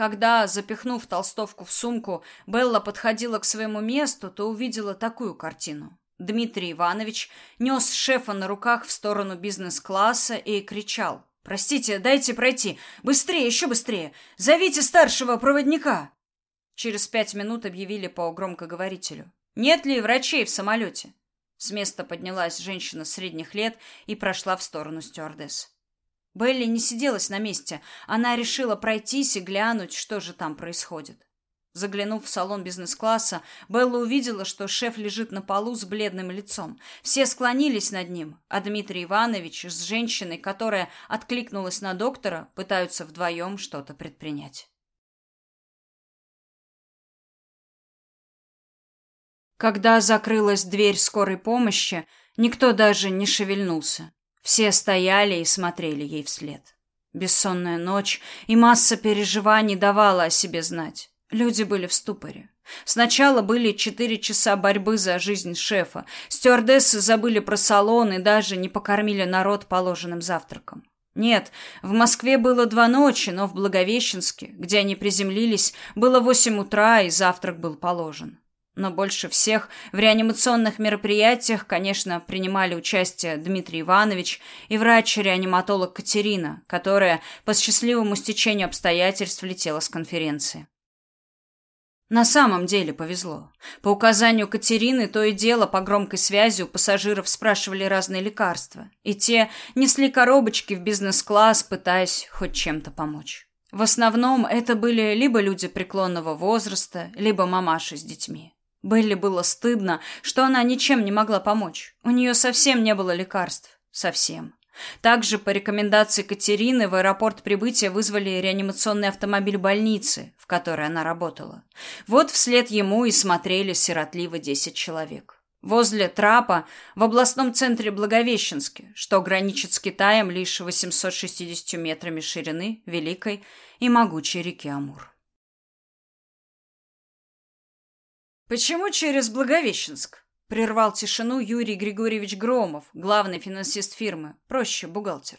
Когда, запихнув толстовку в сумку, Белла подходила к своему месту, то увидела такую картину. Дмитрий Иванович нес шефа на руках в сторону бизнес-класса и кричал. «Простите, дайте пройти! Быстрее, еще быстрее! Зовите старшего проводника!» Через пять минут объявили по громкоговорителю. «Нет ли врачей в самолете?» С места поднялась женщина средних лет и прошла в сторону стюардесс. Белли не сиделась на месте. Она решила пройтись и глянуть, что же там происходит. Заглянув в салон бизнес-класса, Белла увидела, что шеф лежит на полу с бледным лицом. Все склонились над ним, а Дмитрий Иванович с женщиной, которая откликнулась на доктора, пытаются вдвоем что-то предпринять. Когда закрылась дверь скорой помощи, никто даже не шевельнулся. Все стояли и смотрели ей вслед. Бессонная ночь и масса переживаний давала о себе знать. Люди были в ступоре. Сначала были четыре часа борьбы за жизнь шефа. Стюардессы забыли про салон и даже не покормили народ положенным завтраком. Нет, в Москве было два ночи, но в Благовещенске, где они приземлились, было восемь утра, и завтрак был положен. Но больше всех в реанимационных мероприятиях, конечно, принимали участие Дмитрий Иванович и врач-реаниматолог Катерина, которая по счастливому стечению обстоятельств летела с конференции. На самом деле повезло. По указанию Катерины то и дело по громкой связи у пассажиров спрашивали разные лекарства, и те несли коробочки в бизнес-класс, пытаясь хоть чем-то помочь. В основном это были либо люди преклонного возраста, либо мамаши с детьми. Белли было стыдно, что она ничем не могла помочь. У нее совсем не было лекарств. Совсем. Также по рекомендации Катерины в аэропорт прибытия вызвали реанимационный автомобиль больницы, в которой она работала. Вот вслед ему и смотрели сиротливо 10 человек. Возле трапа в областном центре Благовещенске, что граничит с Китаем лишь 860 метрами ширины великой и могучей реки Амур. Почему через Благовещенск? Прервал тишину Юрий Григорьевич Громов, главный финансист фирмы, проще бухгалтер.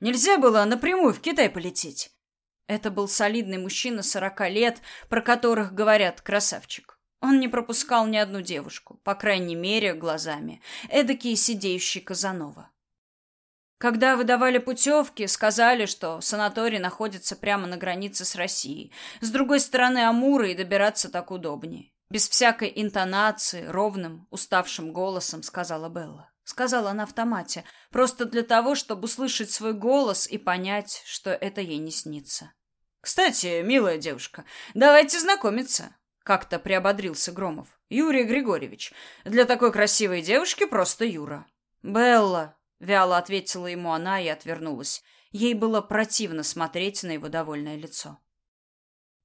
Нельзя было напрямую в Китай полететь. Это был солидный мужчина сорока лет, про которых говорят красавчик. Он не пропускал ни одну девушку, по крайней мере, глазами. Эдакий сидеющий Казанова. Когда выдавали путевки, сказали, что санаторий находится прямо на границе с Россией. С другой стороны Амура и добираться так удобнее. Без всякой интонации, ровным, уставшим голосом сказала Белла. Сказала на автомате, просто для того, чтобы услышать свой голос и понять, что это ей не снится. «Кстати, милая девушка, давайте знакомиться», — как-то приободрился Громов. «Юрий Григорьевич. Для такой красивой девушки просто Юра». «Белла», — вяло ответила ему она и отвернулась. Ей было противно смотреть на его довольное лицо.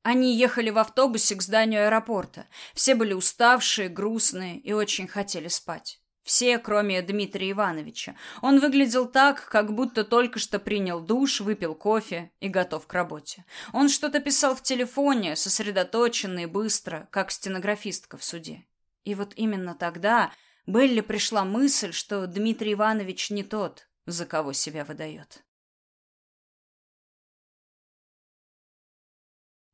Они ехали в автобусе к зданию аэропорта. Все были уставшие, грустные и очень хотели спать. Все, кроме Дмитрия Ивановича. Он выглядел так, как будто только что принял душ, выпил кофе и готов к работе. Он что-то писал в телефоне, сосредоточенно и быстро, как стенографистка в суде. И вот именно тогда Белли пришла мысль, что Дмитрий Иванович не тот, за кого себя выдает.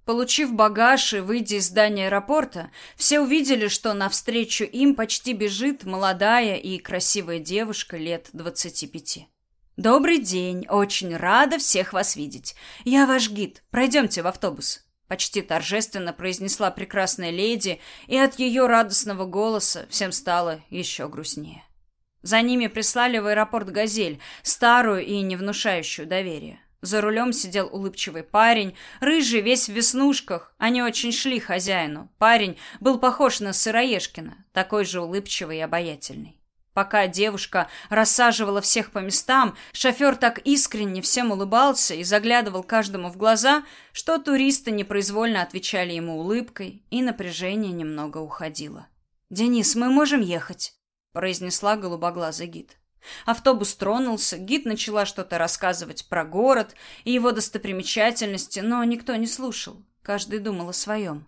Получив багаж и выйдя из здания аэропорта, все увидели, что навстречу им почти бежит молодая и красивая девушка лет двадцати пяти. «Добрый день, очень рада всех вас видеть. Я ваш гид. Пройдемте в автобус», — почти торжественно произнесла прекрасная леди, и от ее радостного голоса всем стало еще грустнее. За ними прислали в аэропорт «Газель», старую и не внушающую доверия. За рулем сидел улыбчивый парень, рыжий, весь в веснушках. Они очень шли хозяину. Парень был похож на Сыроежкина, такой же улыбчивый и обаятельный. Пока девушка рассаживала всех по местам, шофер так искренне всем улыбался и заглядывал каждому в глаза, что туристы непроизвольно отвечали ему улыбкой, и напряжение немного уходило. «Денис, мы можем ехать», — произнесла голубоглазый гид. Автобус тронулся, гид начала что-то рассказывать про город и его достопримечательности, но никто не слушал. Каждый думал о своем.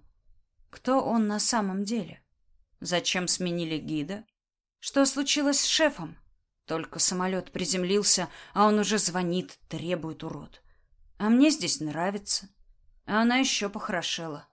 Кто он на самом деле? Зачем сменили гида? Что случилось с шефом? Только самолет приземлился, а он уже звонит, требует урод. А мне здесь нравится. А она еще похорошела.